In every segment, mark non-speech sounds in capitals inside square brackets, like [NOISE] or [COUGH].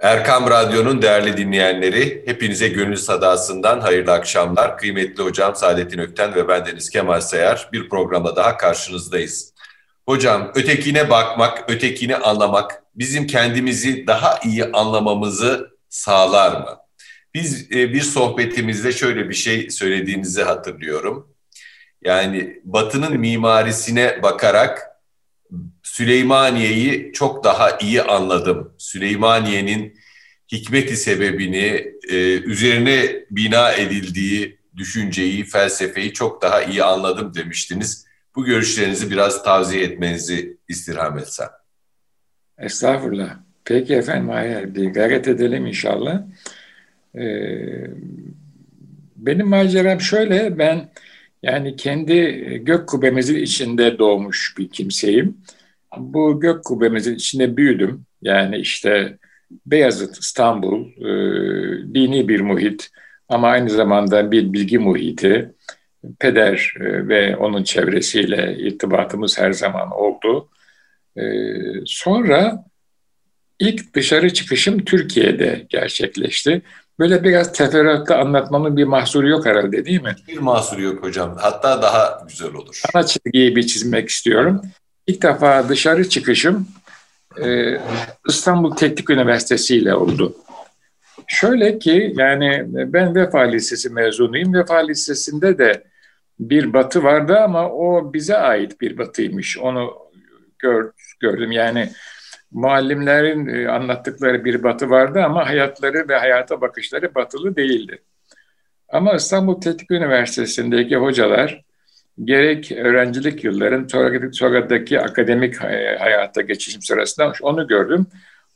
Erkam Radyo'nun değerli dinleyenleri, hepinize gönül sadasından hayırlı akşamlar. Kıymetli hocam Saadettin Ökten ve ben Deniz Kemal Sayar bir programda daha karşınızdayız. Hocam ötekine bakmak, ötekini anlamak bizim kendimizi daha iyi anlamamızı sağlar mı? Biz e, bir sohbetimizde şöyle bir şey söylediğinizi hatırlıyorum. Yani Batı'nın mimarisine bakarak Süleymaniye'yi çok daha iyi anladım. Süleymaniye'nin hikmeti sebebini, e, üzerine bina edildiği düşünceyi, felsefeyi çok daha iyi anladım demiştiniz. Bu görüşlerinizi biraz tavsiye etmenizi istirham etsem. Estağfurullah. Peki efendim, hayır, bir gayret edelim inşallah. Ee, benim maceram şöyle, ben yani kendi gök kubbemizin içinde doğmuş bir kimseyim. Bu gök kubbemizin içinde büyüdüm. Yani işte Beyazıt, İstanbul, e, dini bir muhit ama aynı zamanda bir bilgi muhiti. Peder e, ve onun çevresiyle irtibatımız her zaman oldu. E, sonra ilk dışarı çıkışım Türkiye'de gerçekleşti. Böyle biraz teferruatlı anlatmamın bir mahsuru yok herhalde değil mi? Bir mahsuru yok hocam. Hatta daha güzel olur. Ana çizgiyi bir çizmek istiyorum. İlk defa dışarı çıkışım e, İstanbul Teknik Üniversitesi ile oldu. Şöyle ki yani ben Vefa Lisesi mezunuyum. Vefa Lisesi'nde de bir batı vardı ama o bize ait bir batıymış. Onu gör, gördüm yani muallimlerin e, anlattıkları bir batı vardı ama hayatları ve hayata bakışları batılı değildi. Ama İstanbul Teknik Üniversitesi'ndeki hocalar gerek öğrencilik yılların sonraki akademik hayata geçişim sırasında onu gördüm.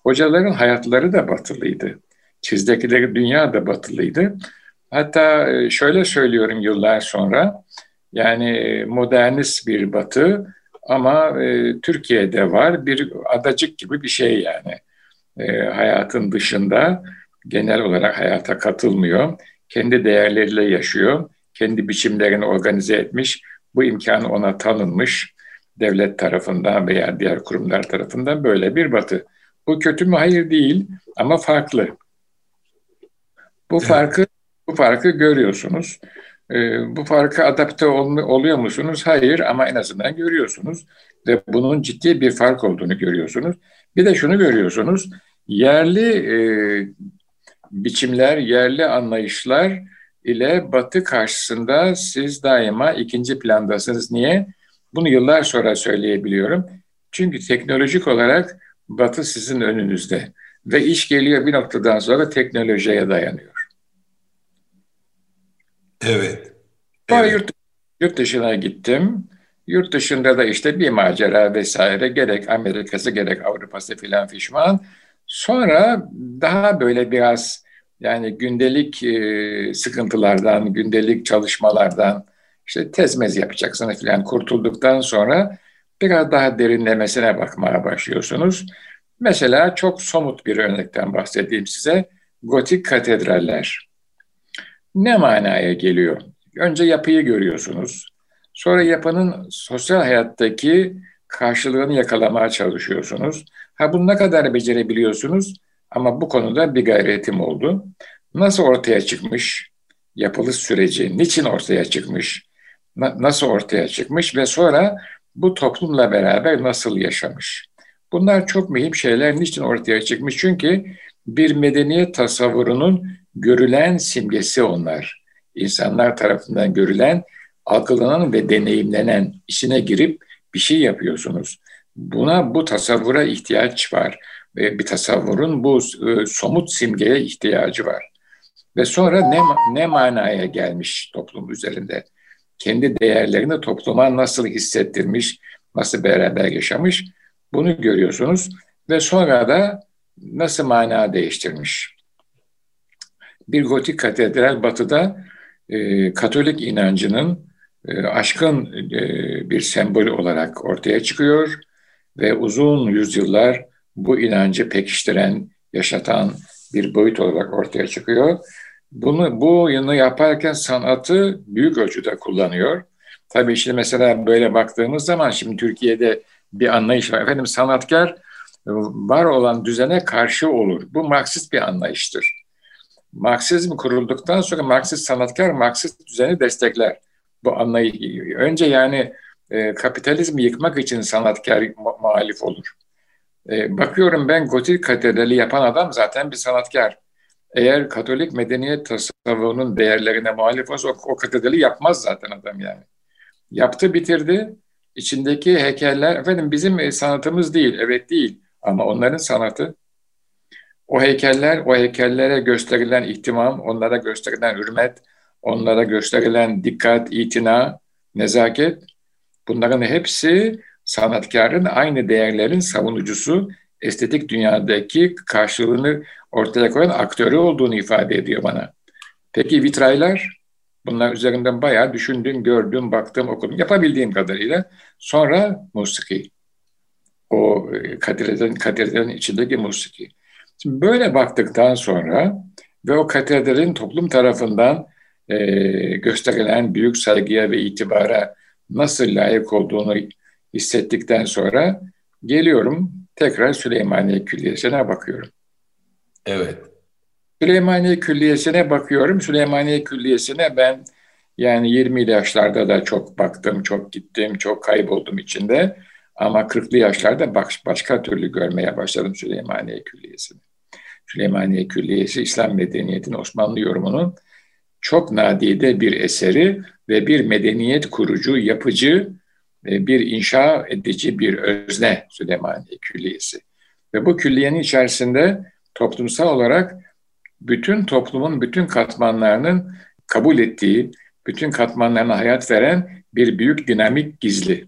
Hocaların hayatları da batılıydı. Çizdekleri dünya da batılıydı. Hatta e, şöyle söylüyorum yıllar sonra, yani modernist bir batı ama e, Türkiye'de var bir adacık gibi bir şey yani. E, hayatın dışında genel olarak hayata katılmıyor. Kendi değerleriyle yaşıyor. Kendi biçimlerini organize etmiş. Bu imkan ona tanınmış. Devlet tarafından veya diğer kurumlar tarafından böyle bir batı. Bu kötü mü? Hayır değil ama farklı. Bu farkı bu farkı görüyorsunuz. Ee, bu farkı adapte ol, oluyor musunuz? Hayır ama en azından görüyorsunuz ve bunun ciddi bir fark olduğunu görüyorsunuz. Bir de şunu görüyorsunuz, yerli e, biçimler, yerli anlayışlar ile Batı karşısında siz daima ikinci plandasınız. Niye? Bunu yıllar sonra söyleyebiliyorum. Çünkü teknolojik olarak Batı sizin önünüzde ve iş geliyor bir noktadan sonra teknolojiye dayanıyor. Evet. Sonra evet. Yurt, yurt dışına gittim. Yurt dışında da işte bir macera vesaire gerek Amerika'sı gerek Avrupa'sı filan fişman. Sonra daha böyle biraz yani gündelik e, sıkıntılardan, gündelik çalışmalardan işte tezmez yapacaksınız filan kurtulduktan sonra biraz daha derinlemesine bakmaya başlıyorsunuz. Mesela çok somut bir örnekten bahsedeyim size. Gotik katedraller ne manaya geliyor? Önce yapıyı görüyorsunuz. Sonra yapının sosyal hayattaki karşılığını yakalamaya çalışıyorsunuz. Ha bunu ne kadar becerebiliyorsunuz? Ama bu konuda bir gayretim oldu. Nasıl ortaya çıkmış? Yapılış süreci niçin ortaya çıkmış? Na, nasıl ortaya çıkmış ve sonra bu toplumla beraber nasıl yaşamış? Bunlar çok mühim şeyler. Niçin ortaya çıkmış? Çünkü bir medeniyet tasavvurunun görülen simgesi onlar. İnsanlar tarafından görülen, algılanan ve deneyimlenen işine girip bir şey yapıyorsunuz. Buna bu tasavvura ihtiyaç var bir tasavvurun bu e, somut simgeye ihtiyacı var. Ve sonra ne ne manaya gelmiş toplum üzerinde? Kendi değerlerini topluma nasıl hissettirmiş, nasıl beraber yaşamış bunu görüyorsunuz ve sonra da nasıl mana değiştirmiş bir gotik katedral batıda e, Katolik inancının e, aşkın e, bir sembol olarak ortaya çıkıyor ve uzun yüzyıllar bu inancı pekiştiren, yaşatan bir boyut olarak ortaya çıkıyor. Bunu bu yanı yaparken sanatı büyük ölçüde kullanıyor. Tabii şimdi mesela böyle baktığımız zaman şimdi Türkiye'de bir anlayış var. Efendim sanatkar var olan düzene karşı olur. Bu Marksist bir anlayıştır. Marksizm kurulduktan sonra Marksist sanatkar Marksist düzeni destekler. Bu anlayış önce yani e, kapitalizmi yıkmak için sanatkar muhalif olur. E, bakıyorum ben gotik katedrali yapan adam zaten bir sanatkar. Eğer Katolik medeniyet tasavvunun değerlerine muhalif olsa o, o katedrali yapmaz zaten adam yani. Yaptı bitirdi. İçindeki heykeller efendim bizim e, sanatımız değil, evet değil ama onların sanatı. O heykeller, o heykellere gösterilen ihtimam, onlara gösterilen hürmet, onlara gösterilen dikkat, itina, nezaket bunların hepsi sanatkarın aynı değerlerin savunucusu, estetik dünyadaki karşılığını ortaya koyan aktörü olduğunu ifade ediyor bana. Peki vitraylar? Bunlar üzerinden bayağı düşündüm, gördüm, baktım, okudum. Yapabildiğim kadarıyla. Sonra musiki. O e, katedralin, katedralin içindeki musiki. Şimdi böyle baktıktan sonra ve o katedralin toplum tarafından e, gösterilen büyük saygıya ve itibara nasıl layık olduğunu hissettikten sonra geliyorum tekrar Süleymaniye Külliyesi'ne bakıyorum. Evet. Süleymaniye Külliyesi'ne bakıyorum. Süleymaniye Külliyesi'ne ben yani 20'li yaşlarda da çok baktım, çok gittim, çok kayboldum içinde. Ama 40'lı yaşlarda başka türlü görmeye başladım Süleymaniye Külliyesi'ni. Süleymaniye Külliyesi İslam medeniyetinin Osmanlı yorumunun çok nadide bir eseri ve bir medeniyet kurucu, yapıcı, bir inşa edici bir özne Süleymaniye Külliyesi. Ve bu külliyenin içerisinde toplumsal olarak bütün toplumun bütün katmanlarının kabul ettiği, bütün katmanlarına hayat veren bir büyük dinamik gizli.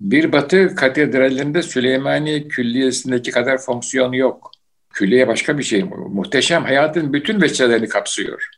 Bir batı katedralinde Süleymaniye Külliyesi'ndeki kadar fonksiyon yok. Külliye başka bir şey. Muhteşem hayatın bütün veçelerini kapsıyor.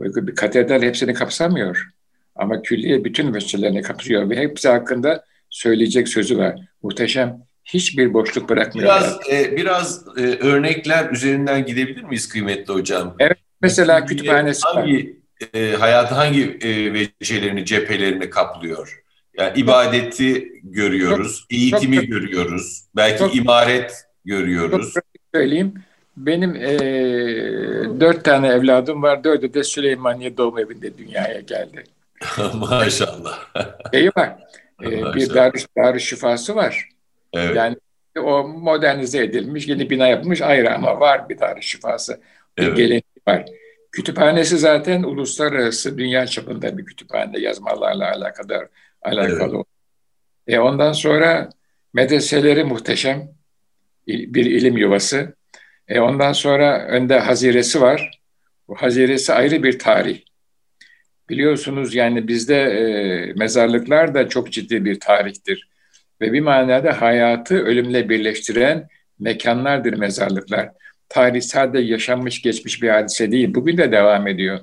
Bir katedral hepsini kapsamıyor. Ama külliye bütün veçelerini kapsıyor ve hepsi hakkında söyleyecek sözü var. Muhteşem. Hiçbir boşluk bırakmıyor. Biraz, e, biraz e, örnekler üzerinden gidebilir miyiz kıymetli hocam? Evet. Mesela kütüphanesi hangi, E, hayatı hangi e, vecelerini, cephelerini kaplıyor? Yani ibadeti görüyoruz, çok, eğitimi çok, görüyoruz, belki çok, imaret görüyoruz. Çok söyleyeyim. Benim e, dört tane evladım var. Dördü de Süleymaniye Doğum Evi'nde dünyaya geldi. [LAUGHS] Maşallah. Şeyi var. E, bir dar, dar şifası var. Evet. Yani o modernize edilmiş, yeni bina yapılmış ayrı ama var bir dar şifası. Bir evet. geleneği var. Kütüphanesi zaten uluslararası dünya çapında bir kütüphane yazmalarla alakadar alakalı. Evet. E ondan sonra medreseleri muhteşem bir ilim yuvası. E ondan sonra önde haziresi var. Bu haziresi ayrı bir tarih. Biliyorsunuz yani bizde e, mezarlıklar da çok ciddi bir tarihtir. Ve bir manada hayatı ölümle birleştiren mekanlardır mezarlıklar. Tarih sadece yaşanmış geçmiş bir hadise değil. Bugün de devam ediyor.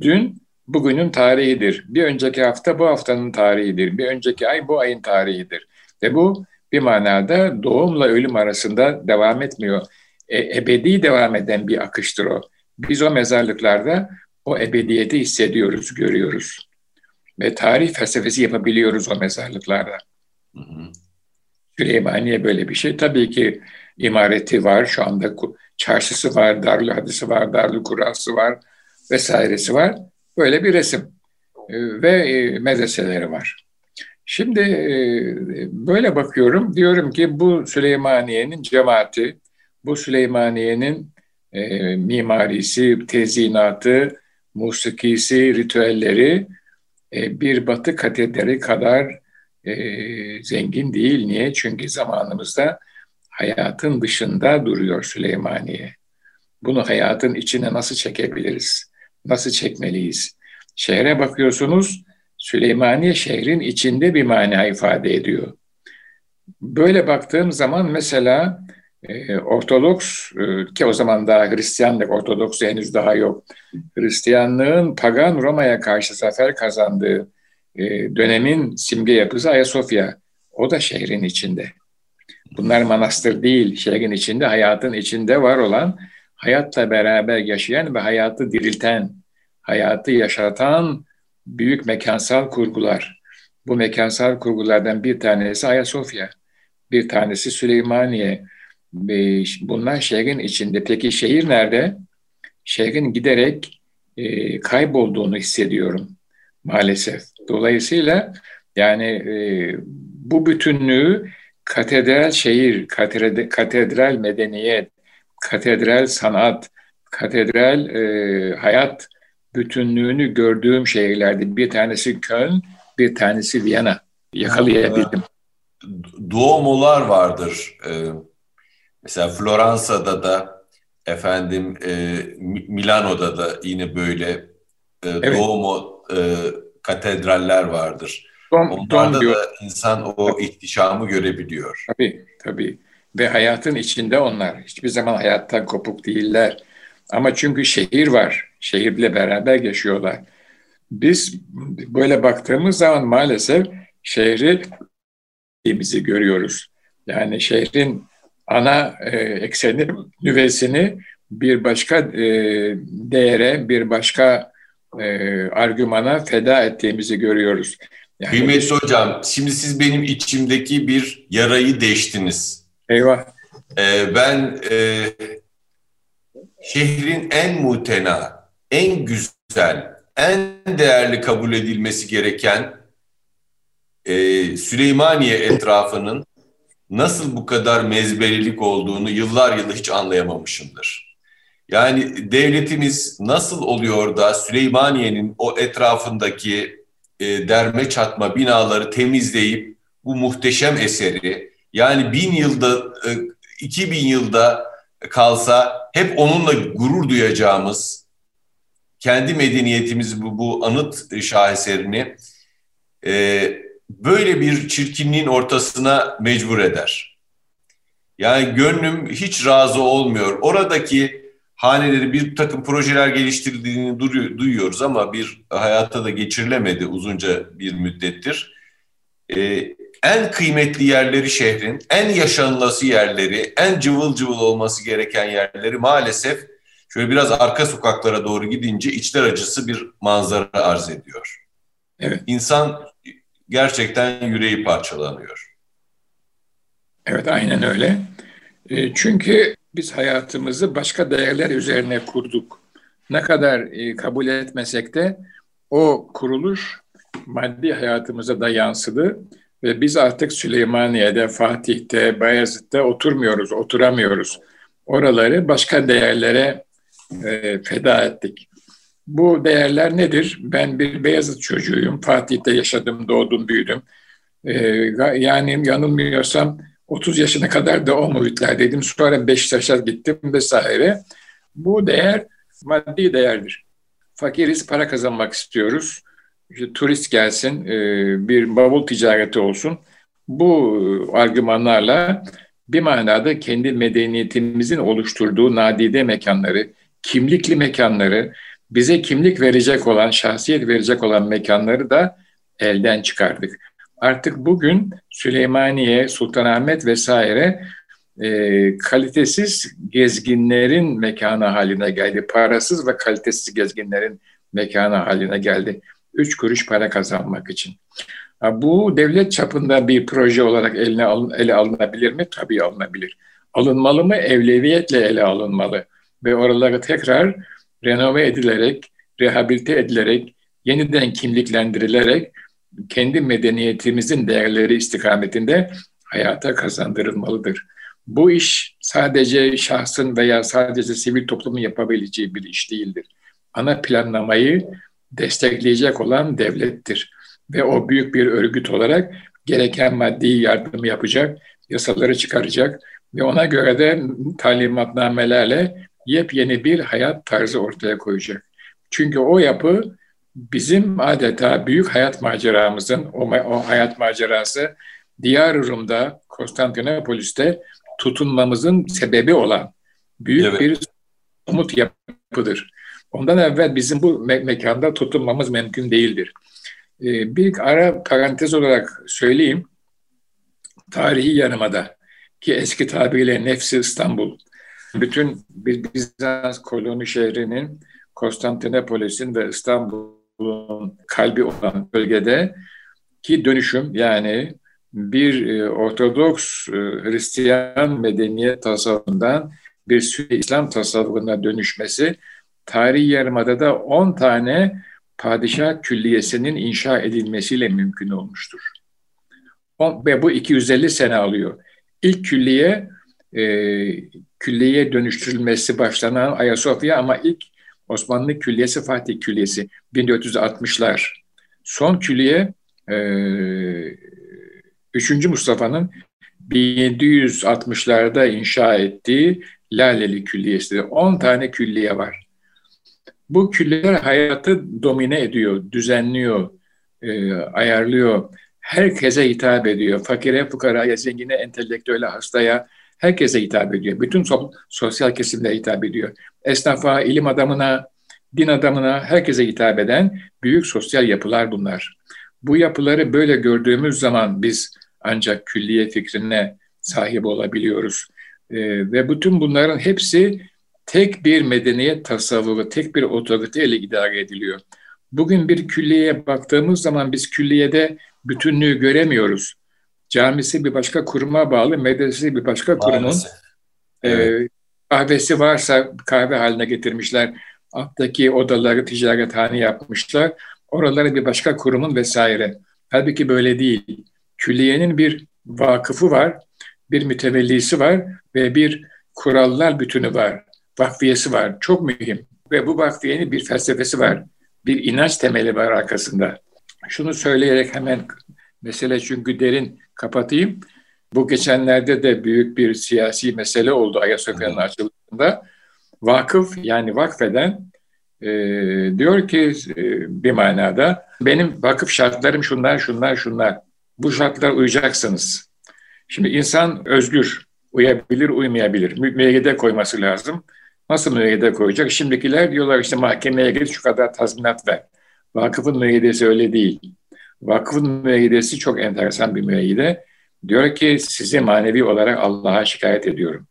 Dün bugünün tarihidir. Bir önceki hafta bu haftanın tarihidir. Bir önceki ay bu ayın tarihidir. Ve bu bir manada doğumla ölüm arasında devam etmiyor. E, ebedi devam eden bir akıştır o. Biz o mezarlıklarda o ebediyeti hissediyoruz, görüyoruz. Ve tarih felsefesi yapabiliyoruz o mezarlıklarda. Hı hı. Süleymaniye böyle bir şey. Tabii ki imareti var, şu anda çarşısı var, Darül Hadisi var, Darül Kurası var vesairesi var. Böyle bir resim e, ve e, medreseleri var. Şimdi e, böyle bakıyorum, diyorum ki bu Süleymaniye'nin cemaati, bu Süleymaniye'nin mimarisi, tezinatı, musikisi, ritüelleri bir batı katedrali kadar e, zengin değil. Niye? Çünkü zamanımızda hayatın dışında duruyor Süleymaniye. Bunu hayatın içine nasıl çekebiliriz? Nasıl çekmeliyiz? Şehre bakıyorsunuz, Süleymaniye şehrin içinde bir mana ifade ediyor. Böyle baktığım zaman mesela e, Ortodoks ki o zaman daha Hristiyanlık, Ortodoks henüz daha yok. Hristiyanlığın pagan Roma'ya karşı zafer kazandığı e, dönemin simge yapısı Ayasofya. O da şehrin içinde. Bunlar manastır değil, şehrin içinde, hayatın içinde var olan, hayatla beraber yaşayan ve hayatı dirilten, hayatı yaşatan büyük mekansal kurgular. Bu mekansal kurgulardan bir tanesi Ayasofya. bir tanesi Süleymaniye. Bunlar şehrin içinde. Peki şehir nerede? Şehrin giderek e, kaybolduğunu hissediyorum maalesef. Dolayısıyla yani e, bu bütünlüğü katedral şehir, katedral, katedral medeniyet, katedral sanat, katedral e, hayat bütünlüğünü gördüğüm şehirlerdi. Bir tanesi Köln, bir tanesi Viyana. Yakalayabildim. Duomolar vardır. Ee, mesela Floransa'da da efendim e, Milano'da da yine böyle e, evet. Duomo e, katedraller vardır. Dom, Onlarda dom da insan o ihtişamı görebiliyor. Tabii, tabii. Ve hayatın içinde onlar. Hiçbir zaman hayattan kopuk değiller. Ama çünkü şehir var. Şehirle beraber yaşıyorlar. Biz böyle baktığımız zaman maalesef şehri bizi görüyoruz. Yani şehrin ana e, ekseni, nüvesini bir başka e, değere, bir başka e, argümana feda ettiğimizi görüyoruz. Yani Kıymetli hocam, şimdi siz benim içimdeki bir yarayı deştiniz. Eyvah. Ee, ben e, şehrin en mutena, en güzel, en değerli kabul edilmesi gereken e, Süleymaniye etrafının nasıl bu kadar mezberilik olduğunu yıllar yılı hiç anlayamamışımdır. Yani devletimiz nasıl oluyor da Süleymaniye'nin o etrafındaki e, derme çatma binaları temizleyip bu muhteşem eseri yani bin yılda, e, iki bin yılda kalsa hep onunla gurur duyacağımız kendi medeniyetimiz bu, bu anıt şaheserini e, böyle bir çirkinliğin ortasına mecbur eder. Yani gönlüm hiç razı olmuyor. Oradaki haneleri bir takım projeler geliştirdiğini duyuyoruz ama bir hayata da geçirilemedi uzunca bir müddettir. Ee, en kıymetli yerleri şehrin, en yaşanılası yerleri, en cıvıl cıvıl olması gereken yerleri maalesef şöyle biraz arka sokaklara doğru gidince içler acısı bir manzara arz ediyor. Evet. İnsan gerçekten yüreği parçalanıyor. Evet aynen öyle. E, çünkü biz hayatımızı başka değerler üzerine kurduk. Ne kadar e, kabul etmesek de o kuruluş maddi hayatımıza da yansıdı ve biz artık Süleymaniye'de, Fatih'te, Bayezid'de oturmuyoruz, oturamıyoruz. Oraları başka değerlere e, feda ettik. Bu değerler nedir? Ben bir Beyazıt çocuğuyum. Fatih'te yaşadım, doğdum, büyüdüm. E, yani yanılmıyorsam 30 yaşına kadar da o muhitlerdeydim. Sonra Beşiktaş'a gittim vesaire. Bu değer maddi değerdir. Fakiriz, para kazanmak istiyoruz. İşte turist gelsin, e, bir bavul ticareti olsun. Bu argümanlarla bir manada kendi medeniyetimizin oluşturduğu nadide mekanları, kimlikli mekanları, bize kimlik verecek olan, şahsiyet verecek olan mekanları da elden çıkardık. Artık bugün Süleymaniye, Sultanahmet vesaire e, kalitesiz gezginlerin mekanı haline geldi. Parasız ve kalitesiz gezginlerin mekanı haline geldi. Üç kuruş para kazanmak için. Bu devlet çapında bir proje olarak eline alın, ele alınabilir mi? Tabii alınabilir. Alınmalı mı? Evleviyetle ele alınmalı. Ve oraları tekrar renove edilerek, rehabilite edilerek, yeniden kimliklendirilerek kendi medeniyetimizin değerleri istikametinde hayata kazandırılmalıdır. Bu iş sadece şahsın veya sadece sivil toplumun yapabileceği bir iş değildir. Ana planlamayı destekleyecek olan devlettir. Ve o büyük bir örgüt olarak gereken maddi yardımı yapacak, yasaları çıkaracak ve ona göre de talimatnamelerle yepyeni bir hayat tarzı ortaya koyacak. Çünkü o yapı bizim adeta büyük hayat maceramızın, o, o hayat macerası Diyar Rum'da, Konstantinopolis'te tutunmamızın sebebi olan büyük evet. bir umut yapıdır. Ondan evvel bizim bu me- mekanda tutunmamız mümkün değildir. Ee, bir ara parantez olarak söyleyeyim. Tarihi yanımada ki eski tabiriyle Nefsi İstanbul. Bütün Bizans koloni şehrinin Konstantinopolis'in ve İstanbul kalbi olan bölgede ki dönüşüm yani bir e, Ortodoks e, Hristiyan medeniyet tasavvurundan bir Sünni İslam tasavvuruna dönüşmesi tarihi yarımada 10 tane padişah külliyesinin inşa edilmesiyle mümkün olmuştur. Ve bu 250 sene alıyor. İlk külliye e, külliyeye dönüştürülmesi başlanan Ayasofya ama ilk Osmanlı Külliyesi Fatih Külliyesi 1460'lar. Son külliye e, 3. Mustafa'nın 1760'larda inşa ettiği Laleli Külliyesi. 10 tane külliye var. Bu külliyeler hayatı domine ediyor, düzenliyor, e, ayarlıyor. Herkese hitap ediyor. Fakire, fukaraya, zengine, entelektüele, hastaya, herkese hitap ediyor. Bütün so sosyal kesimlere hitap ediyor. Esnafa, ilim adamına, din adamına, herkese hitap eden büyük sosyal yapılar bunlar. Bu yapıları böyle gördüğümüz zaman biz ancak külliye fikrine sahip olabiliyoruz. E, ve bütün bunların hepsi tek bir medeniyet tasavvuru, tek bir otoriteyle idare ediliyor. Bugün bir külliyeye baktığımız zaman biz külliyede bütünlüğü göremiyoruz. Camisi bir başka kuruma bağlı, medresesi bir başka kurumun e, kahvesi varsa kahve haline getirmişler. Alttaki odaları ticarethane yapmışlar. Oraları bir başka kurumun vesaire. Halbuki böyle değil. Külliyenin bir vakıfı var, bir mütevellisi var ve bir kurallar bütünü var. Vakfiyesi var. Çok mühim. Ve bu vakfiyenin bir felsefesi var. Bir inanç temeli var arkasında. Şunu söyleyerek hemen mesele çünkü derin kapatayım. Bu geçenlerde de büyük bir siyasi mesele oldu Ayasofya'nın açılışında. Vakıf yani vakfeden e, diyor ki e, bir manada benim vakıf şartlarım şunlar şunlar şunlar. Bu şartlar uyacaksınız. Şimdi insan özgür. Uyabilir, uymayabilir. Müeyyide koyması lazım. Nasıl müeyyide koyacak? Şimdikiler diyorlar işte mahkemeye git şu kadar tazminat ver. Vakıfın müeyyidesi öyle değil. Vakıfın müeyyidesi çok enteresan bir müeyyide. Diyor ki sizi manevi olarak Allah'a şikayet ediyorum.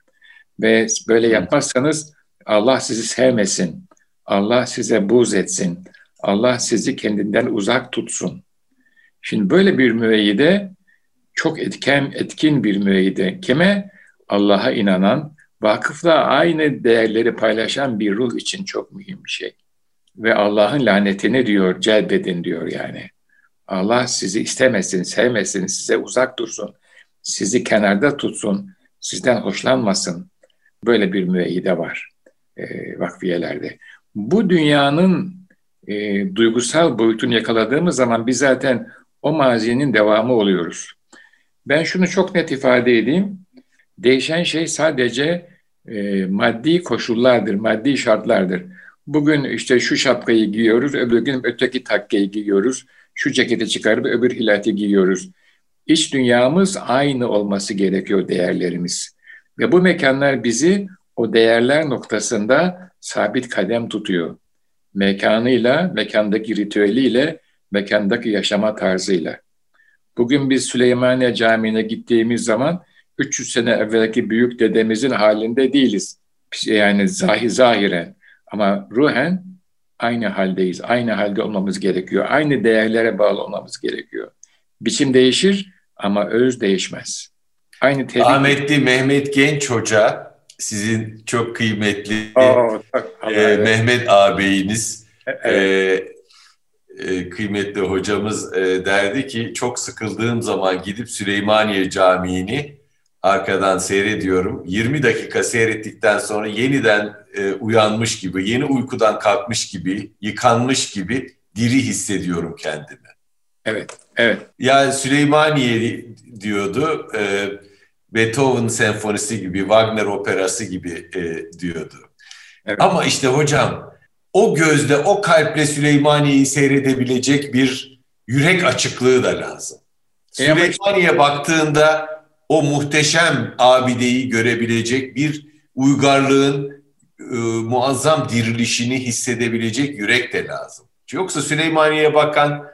Ve böyle yapmazsanız Allah sizi sevmesin. Allah size buz etsin. Allah sizi kendinden uzak tutsun. Şimdi böyle bir müeyyide çok etken, etkin bir müeyyide. Kime? Allah'a inanan, vakıfla aynı değerleri paylaşan bir ruh için çok mühim bir şey. Ve Allah'ın lanetini diyor, celbedin diyor yani. Allah sizi istemesin, sevmesin, size uzak dursun, sizi kenarda tutsun, sizden hoşlanmasın. Böyle bir müeyyide var e, vakfiyelerde. Bu dünyanın e, duygusal boyutunu yakaladığımız zaman biz zaten o mazinin devamı oluyoruz. Ben şunu çok net ifade edeyim. Değişen şey sadece e, maddi koşullardır, maddi şartlardır. Bugün işte şu şapkayı giyiyoruz, öbür gün öteki takkeyi giyiyoruz, şu ceketi çıkarıp öbür hilati giyiyoruz. İç dünyamız aynı olması gerekiyor değerlerimiz. Ve bu mekanlar bizi o değerler noktasında sabit kadem tutuyor. Mekanıyla, mekandaki ritüeliyle, mekandaki yaşama tarzıyla. Bugün biz Süleymaniye Camii'ne gittiğimiz zaman 300 sene evvelki büyük dedemizin halinde değiliz. Yani zahi zahiren ama ruhen aynı haldeyiz. Aynı halde olmamız gerekiyor. Aynı değerlere bağlı olmamız gerekiyor. Biçim değişir ama öz değişmez. Aynı tebrik... Ahmetli Mehmet Genç Hoca sizin çok kıymetli Oo, e, Mehmet ağabeyiniz evet. e, e, kıymetli hocamız e, derdi ki çok sıkıldığım zaman gidip Süleymaniye Camii'ni arkadan seyrediyorum. 20 dakika seyrettikten sonra yeniden e, uyanmış gibi, yeni uykudan kalkmış gibi, yıkanmış gibi diri hissediyorum kendimi. Evet, evet. Yani Süleymaniye diyordu, e, Beethoven senfonisi gibi, Wagner operası gibi e, diyordu. Evet. Ama işte hocam o gözle, o kalple Süleymaniye'yi seyredebilecek bir yürek açıklığı da lazım. E Süleymaniye baktığında o muhteşem abideyi görebilecek bir uygarlığın e, muazzam dirilişini hissedebilecek yürek de lazım. Yoksa Süleymaniye'ye bakan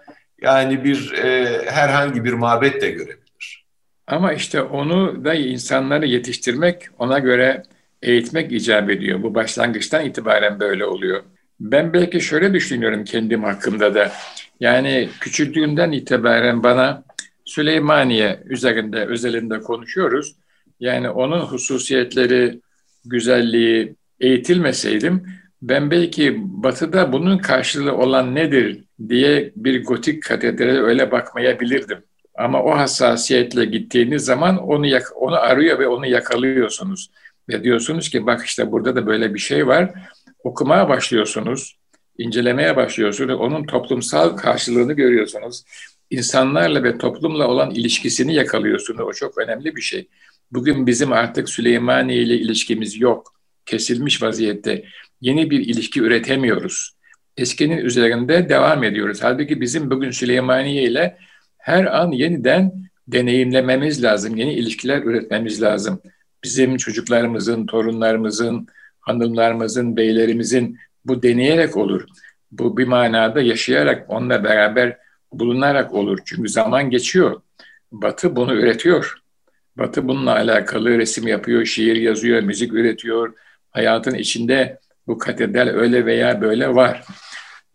yani bir e, herhangi bir mabet de görebilir. Ama işte onu da insanları yetiştirmek, ona göre eğitmek icap ediyor. Bu başlangıçtan itibaren böyle oluyor. Ben belki şöyle düşünüyorum kendim hakkında da. Yani küçüklüğümden itibaren bana Süleymaniye üzerinde özelinde konuşuyoruz. Yani onun hususiyetleri, güzelliği eğitilmeseydim ben belki batıda bunun karşılığı olan nedir diye bir gotik katedrale öyle bakmayabilirdim. Ama o hassasiyetle gittiğiniz zaman onu onu arıyor ve onu yakalıyorsunuz. Ve diyorsunuz ki bak işte burada da böyle bir şey var. Okumaya başlıyorsunuz, incelemeye başlıyorsunuz. Onun toplumsal karşılığını görüyorsunuz. İnsanlarla ve toplumla olan ilişkisini yakalıyorsunuz. O çok önemli bir şey. Bugün bizim artık Süleymaniye ile ilişkimiz yok. Kesilmiş vaziyette. Yeni bir ilişki üretemiyoruz. Eskinin üzerinde devam ediyoruz. Halbuki bizim bugün Süleymaniye ile her an yeniden deneyimlememiz lazım. Yeni ilişkiler üretmemiz lazım. Bizim çocuklarımızın, torunlarımızın, hanımlarımızın, beylerimizin bu deneyerek olur. Bu bir manada yaşayarak, onunla beraber bulunarak olur. Çünkü zaman geçiyor. Batı bunu üretiyor. Batı bununla alakalı resim yapıyor, şiir yazıyor, müzik üretiyor. Hayatın içinde bu katedral öyle veya böyle var.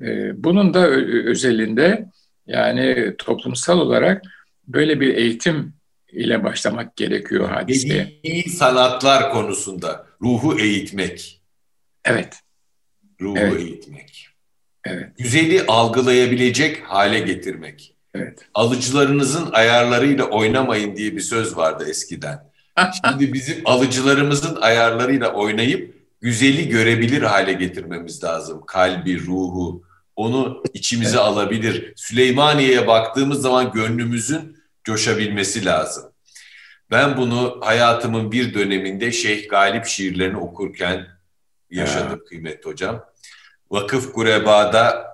Ee, bunun da özelinde yani toplumsal olarak böyle bir eğitim ile başlamak gerekiyor hadiseye. İyi sanatlar konusunda ruhu eğitmek. Evet. Ruhu evet. eğitmek. Evet. Güzeli algılayabilecek hale getirmek. Evet. Alıcılarınızın ayarlarıyla oynamayın diye bir söz vardı eskiden. [LAUGHS] Şimdi bizim alıcılarımızın ayarlarıyla oynayıp güzeli görebilir hale getirmemiz lazım. Kalbi, ruhu, onu içimize evet. alabilir. Süleymaniye'ye baktığımız zaman gönlümüzün coşabilmesi lazım. Ben bunu hayatımın bir döneminde Şeyh Galip şiirlerini okurken yaşadım ya. kıymetli hocam. Vakıf Kureba'da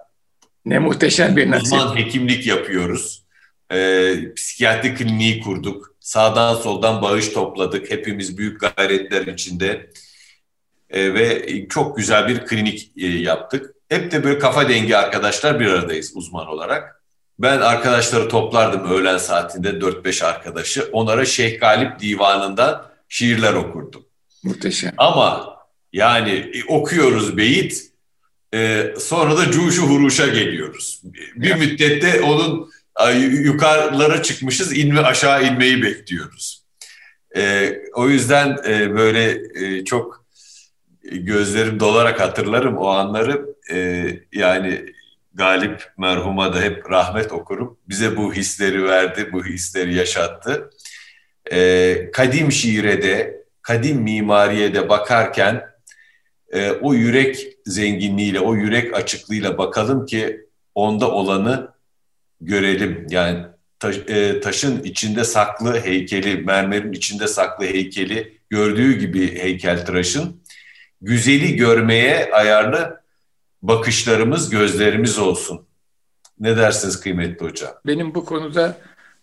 ne muhteşem bir nasip. Uzman hekimlik yapıyoruz. Ee, psikiyatri kliniği kurduk. Sağdan soldan bağış topladık. Hepimiz büyük gayretler içinde. Ee, ve çok güzel bir klinik e, yaptık. Hep de böyle kafa dengi arkadaşlar bir aradayız uzman olarak. Ben arkadaşları toplardım öğlen saatinde 4-5 arkadaşı. Onlara Şeyh Galip Divanı'ndan şiirler okurdum. Muhteşem. Ama yani e, okuyoruz beyit e, sonra da cuşu huruşa geliyoruz. Bir müddette onun yukarılara çıkmışız inme aşağı inmeyi bekliyoruz. E, o yüzden e, böyle e, çok gözlerim dolarak hatırlarım o anları. E, yani Galip merhuma da hep rahmet okurum. Bize bu hisleri verdi, bu hisleri yaşattı. E, kadim şiire de, kadim mimariye de bakarken e, o yürek zenginliğiyle, o yürek açıklığıyla bakalım ki onda olanı görelim. Yani taş, e, taşın içinde saklı heykeli, mermerin içinde saklı heykeli gördüğü gibi heykeltıraşın güzeli görmeye ayarlı bakışlarımız, gözlerimiz olsun. Ne dersiniz kıymetli hocam? Benim bu konuda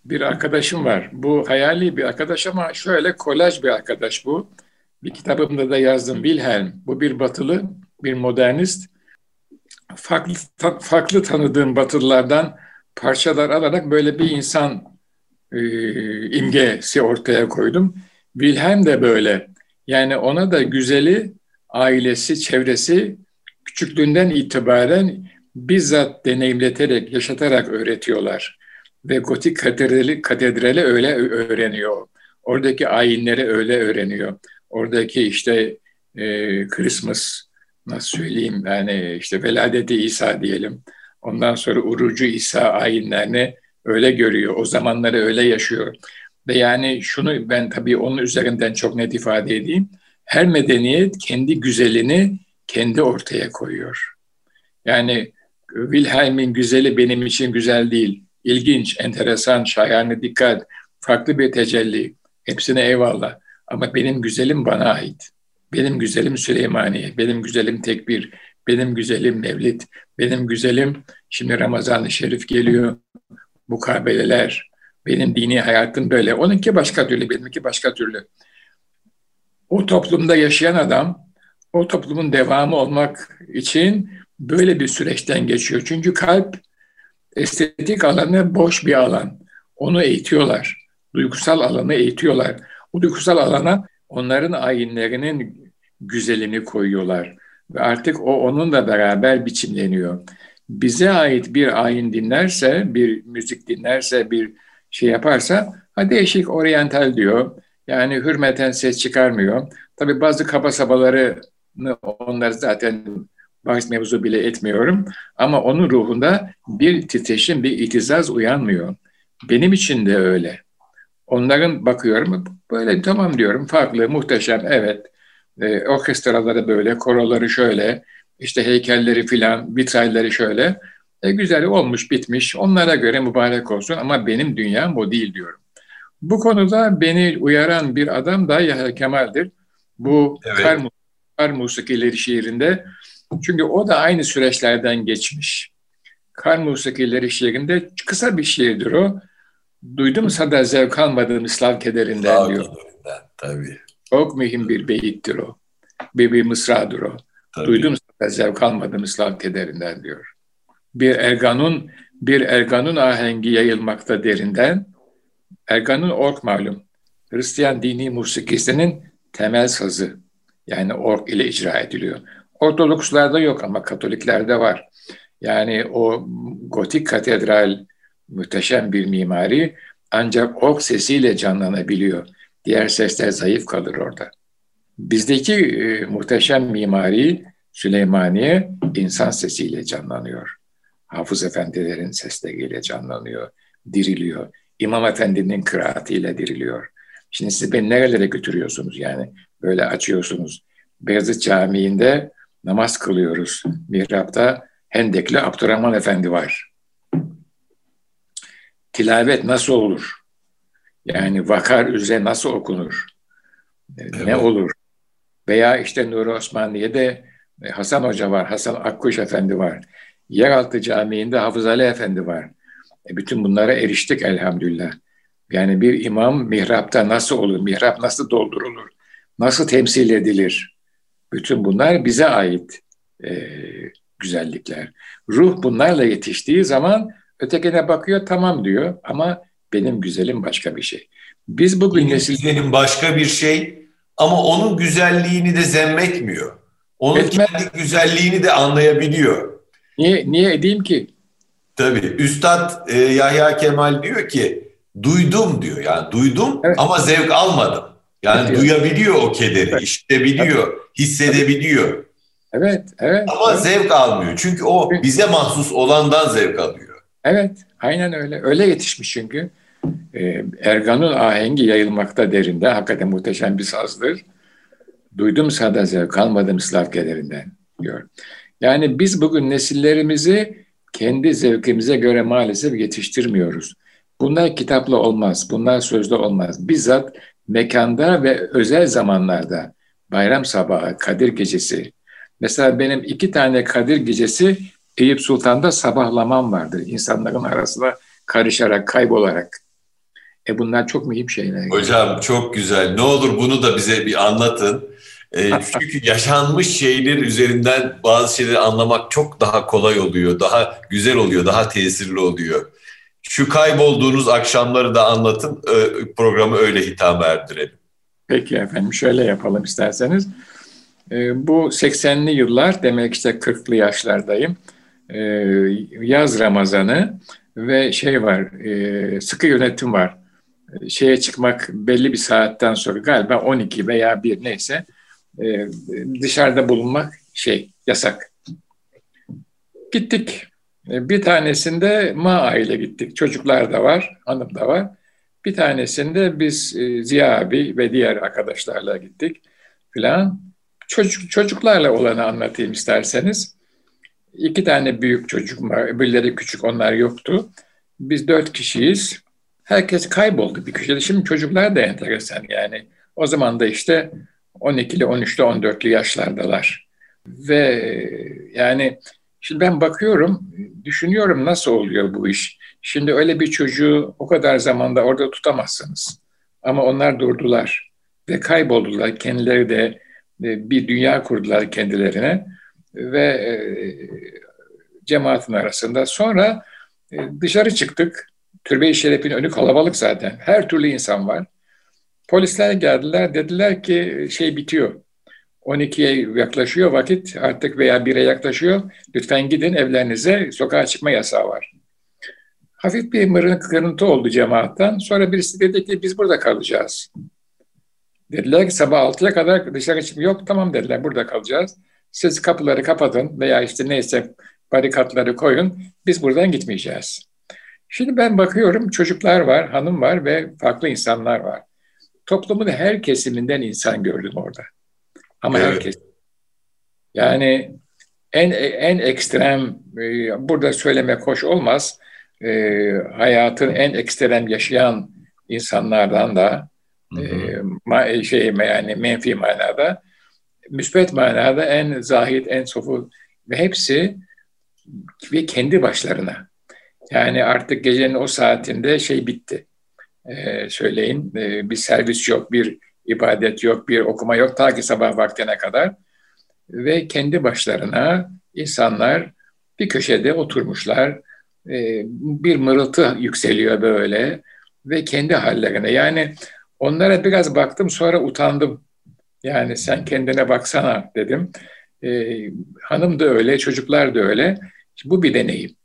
bir arkadaşım var. Bu hayali bir arkadaş ama şöyle kolaj bir arkadaş bu. Bir kitabımda da yazdım Wilhelm. Bu bir batılı, bir modernist. Farklı, ta, farklı tanıdığım batılılardan parçalar alarak böyle bir insan e, imgesi ortaya koydum. Wilhelm de böyle. Yani ona da güzeli ailesi, çevresi küçüklüğünden itibaren bizzat deneyimleterek, yaşatarak öğretiyorlar. Ve gotik katedrali, katedrali öyle öğreniyor. Oradaki ayinleri öyle öğreniyor. Oradaki işte e, Christmas, nasıl söyleyeyim yani işte veladeti İsa diyelim. Ondan sonra urucu İsa ayinlerini öyle görüyor. O zamanları öyle yaşıyor. Ve yani şunu ben tabii onun üzerinden çok net ifade edeyim her medeniyet kendi güzelini kendi ortaya koyuyor. Yani Wilhelm'in güzeli benim için güzel değil. İlginç, enteresan, şahane, dikkat, farklı bir tecelli. Hepsine eyvallah. Ama benim güzelim bana ait. Benim güzelim Süleymaniye, benim güzelim Tekbir, benim güzelim Mevlid, benim güzelim şimdi Ramazan-ı Şerif geliyor, mukabeleler, benim dini hayatım böyle. Onunki başka türlü, benimki başka türlü o toplumda yaşayan adam o toplumun devamı olmak için böyle bir süreçten geçiyor. Çünkü kalp estetik alanı boş bir alan. Onu eğitiyorlar. Duygusal alanı eğitiyorlar. O duygusal alana onların ayinlerinin güzelini koyuyorlar. Ve artık o onunla beraber biçimleniyor. Bize ait bir ayin dinlerse, bir müzik dinlerse, bir şey yaparsa ha değişik oryantal diyor. Yani hürmeten ses çıkarmıyor. Tabii bazı kaba sabaları onlar zaten bahis mevzu bile etmiyorum. Ama onun ruhunda bir titreşim, bir itizaz uyanmıyor. Benim için de öyle. Onların bakıyorum böyle tamam diyorum farklı, muhteşem evet. E, orkestraları böyle, koroları şöyle, işte heykelleri filan, vitrayları şöyle. E, güzel olmuş, bitmiş. Onlara göre mübarek olsun ama benim dünyam o değil diyorum. Bu konuda beni uyaran bir adam da Yahya Kemal'dir. Bu evet. kar, kar musikileri şiirinde. Çünkü o da aynı süreçlerden geçmiş. Kar musikileri şiirinde kısa bir şiirdir o. Duydum sada zevk almadığım Slav kederinden Slav diyor. Kederinden, tabii. Çok mühim bir beyittir o. Bir, bir mısradır o. Tabii. Duydum sada zevk almadığım Slav kederinden diyor. Bir erganun bir erganun ahengi yayılmakta derinden. Erganun ork malum. Hristiyan dini musikisinin temel sazı. Yani ork ile icra ediliyor. Ortodokslarda yok ama Katoliklerde var. Yani o gotik katedral muhteşem bir mimari ancak ork sesiyle canlanabiliyor. Diğer sesler zayıf kalır orada. Bizdeki e, muhteşem mimari Süleymaniye insan sesiyle canlanıyor. Hafız efendilerin sesleriyle canlanıyor, diriliyor. İmam efendinin kıraatiyle diriliyor. Şimdi siz beni nerelere götürüyorsunuz yani? Böyle açıyorsunuz. Beyazıt Camii'nde namaz kılıyoruz. Mihrapta Hendekli Abdurrahman Efendi var. Tilavet nasıl olur? Yani vakar üzere nasıl okunur? Evet. Ne olur? Veya işte Nuri Osmaniye'de e, Hasan Hoca var, Hasan Akkuş Efendi var. Yeraltı Camii'nde Hafız Ali Efendi var. E bütün bunlara eriştik elhamdülillah. Yani bir imam mihrapta nasıl olur, mihrap nasıl doldurulur, nasıl temsil edilir? Bütün bunlar bize ait e, güzellikler. Ruh bunlarla yetiştiği zaman ötekine bakıyor tamam diyor ama benim güzelim başka bir şey. Biz bugün benim nesil... güzelim başka bir şey ama onun güzelliğini de zemmetmiyor. Onun Etme... kendi güzelliğini de anlayabiliyor. Niye, niye edeyim ki? Tabii. Üstad e, Yahya Kemal diyor ki duydum diyor. Yani duydum evet. ama zevk almadım. Yani evet. duyabiliyor o kederi, evet. işitebiliyor, evet. hissedebiliyor. Evet, evet. Ama evet. zevk almıyor. Çünkü o bize mahsus olandan zevk alıyor. Evet, aynen öyle. Öyle yetişmiş çünkü. Ee, Ergan'ın ahengi yayılmakta derinde. Hakikaten muhteşem bir sazdır. Duydum sada zevk almadım Slav kederinden diyor. Yani biz bugün nesillerimizi kendi zevkimize göre maalesef yetiştirmiyoruz. Bunlar kitapla olmaz, bunlar sözde olmaz. Bizzat mekanda ve özel zamanlarda bayram sabahı, Kadir gecesi. Mesela benim iki tane Kadir gecesi Eyüp Sultan'da sabahlamam vardır. İnsanların arasında karışarak, kaybolarak. E bunlar çok mühim şeyler. Hocam çok güzel. Ne olur bunu da bize bir anlatın. E, [LAUGHS] çünkü yaşanmış şeyler üzerinden bazı şeyleri anlamak çok daha kolay oluyor, daha güzel oluyor, daha tesirli oluyor. Şu kaybolduğunuz akşamları da anlatın, programı öyle hitap erdirelim. Peki efendim, şöyle yapalım isterseniz. E, bu 80'li yıllar, demek işte 40'lı yaşlardayım. E, yaz Ramazanı ve şey var, e, sıkı yönetim var. Şeye çıkmak belli bir saatten sonra galiba 12 veya 1 neyse e, dışarıda bulunmak şey yasak. Gittik. E, bir tanesinde Ma ile gittik. Çocuklar da var, hanım da var. Bir tanesinde biz Ziya abi ve diğer arkadaşlarla gittik filan. Çocuk, çocuklarla olanı anlatayım isterseniz. İki tane büyük çocuk var, öbürleri küçük onlar yoktu. Biz dört kişiyiz. Herkes kayboldu bir köşede. Şimdi çocuklar da enteresan yani. O zaman da işte 12'li, 13'lü, 14'lü yaşlardalar. Ve yani şimdi ben bakıyorum, düşünüyorum nasıl oluyor bu iş. Şimdi öyle bir çocuğu o kadar zamanda orada tutamazsınız. Ama onlar durdular ve kayboldular. Kendileri de e, bir dünya kurdular kendilerine ve e, cemaatin arasında. Sonra e, dışarı çıktık. Türbe-i Şeref'in önü kalabalık zaten. Her türlü insan var. Polisler geldiler dediler ki şey bitiyor. 12'ye yaklaşıyor vakit artık veya 1'e yaklaşıyor. Lütfen gidin evlerinize sokağa çıkma yasağı var. Hafif bir mırın kırıntı oldu cemaatten. Sonra birisi dedi ki biz burada kalacağız. Dediler ki sabah 6'ya kadar dışarı çıkma yok tamam dediler burada kalacağız. Siz kapıları kapatın veya işte neyse barikatları koyun biz buradan gitmeyeceğiz. Şimdi ben bakıyorum çocuklar var, hanım var ve farklı insanlar var. Toplumun her kesiminden insan gördüm orada. Ama evet. herkes. Yani en en ekstrem e, burada söylemek hoş olmaz. E, hayatın en ekstrem yaşayan insanlardan da hı hı. E, şey yani menfi manada müspet manada en zahid, en sofu ve hepsi ve kendi başlarına. Yani artık gecenin o saatinde şey bitti. Ee, söyleyin ee, bir servis yok, bir ibadet yok, bir okuma yok ta ki sabah vaktine kadar. Ve kendi başlarına insanlar bir köşede oturmuşlar. Ee, bir mırıltı yükseliyor böyle ve kendi hallerine. Yani onlara biraz baktım sonra utandım. Yani sen kendine baksana dedim. Ee, hanım da öyle, çocuklar da öyle. Bu bir deneyim.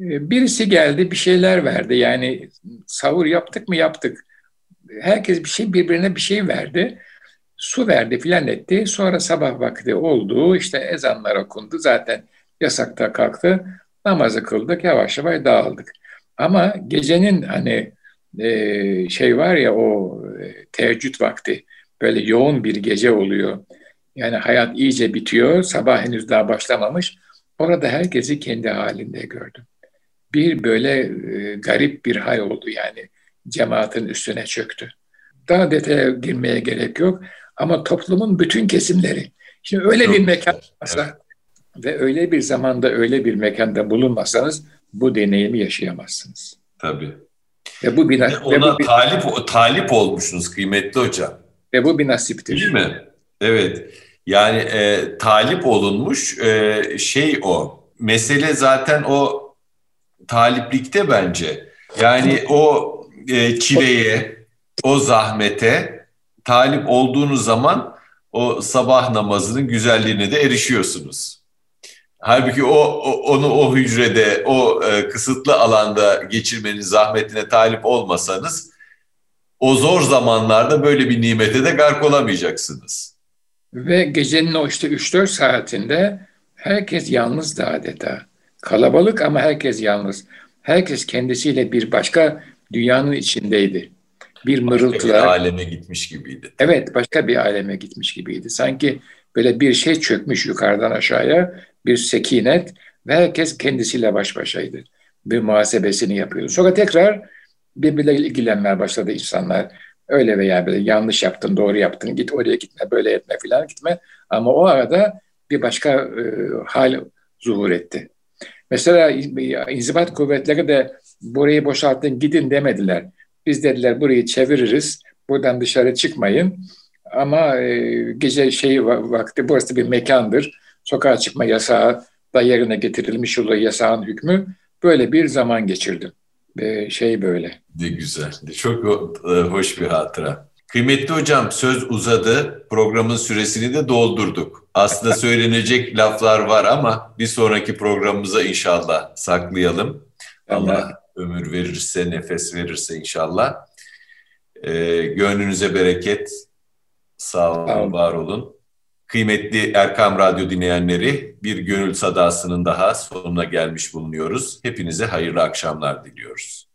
Ee, birisi geldi bir şeyler verdi. Yani savur yaptık mı yaptık. Herkes bir şey birbirine bir şey verdi. Su verdi filan etti. Sonra sabah vakti oldu. İşte ezanlar okundu. Zaten yasakta kalktı. Namazı kıldık. Yavaş yavaş dağıldık. Ama gecenin hani e, şey var ya o e, teheccüd vakti böyle yoğun bir gece oluyor. Yani hayat iyice bitiyor. Sabah henüz daha başlamamış. Orada herkesi kendi halinde gördüm. Bir böyle e, garip bir hal oldu yani cemaatin üstüne çöktü. Daha detaya girmeye gerek yok ama toplumun bütün kesimleri. Şimdi öyle Çok bir mekan evet. ve öyle bir zamanda öyle bir mekanda bulunmasanız bu deneyimi yaşayamazsınız. Tabii. Ve bu bir, Ona ve bu bir, talip talip olmuşsunuz kıymetli hocam. Ve bu bir. Değil mi? Evet. Yani e, talip olunmuş e, şey o. Mesele zaten o taliplikte bence. Yani o e, çileye, o zahmete talip olduğunuz zaman o sabah namazının güzelliğine de erişiyorsunuz. Halbuki o, o onu o hücrede, o e, kısıtlı alanda geçirmenin zahmetine talip olmasanız o zor zamanlarda böyle bir nimete de gark olamayacaksınız. Ve gecenin o işte 3-4 saatinde herkes yalnız da adeta. Kalabalık ama herkes yalnız. Herkes kendisiyle bir başka dünyanın içindeydi. Bir mırıltılar. Başka bir aleme gitmiş gibiydi. Evet başka bir aleme gitmiş gibiydi. Sanki böyle bir şey çökmüş yukarıdan aşağıya bir sekinet ve herkes kendisiyle baş başaydı. Bir muhasebesini yapıyordu. Sonra tekrar birbirleriyle ilgilenmeye başladı insanlar. Öyle veya böyle yanlış yaptın, doğru yaptın, git oraya gitme, böyle etme filan gitme. Ama o arada bir başka e, hal zuhur etti. Mesela inzibat kuvvetleri de burayı boşaltın gidin demediler. Biz dediler burayı çeviririz, buradan dışarı çıkmayın. Ama e, gece şey vakti burası bir mekandır. Sokağa çıkma yasağı da yerine getirilmiş olan yasağın hükmü. Böyle bir zaman geçirdim. E, şey böyle. Ne güzel. Çok e, hoş bir hatıra. Kıymetli hocam söz uzadı. Programın süresini de doldurduk. Aslında [LAUGHS] söylenecek laflar var ama bir sonraki programımıza inşallah saklayalım. Allah ömür verirse, nefes verirse inşallah. Ee, gönlünüze bereket. Sağ olun, Sağ olun, var olun. Kıymetli Erkam Radyo dinleyenleri bir gönül sadasının daha sonuna gelmiş bulunuyoruz. Hepinize hayırlı akşamlar diliyoruz.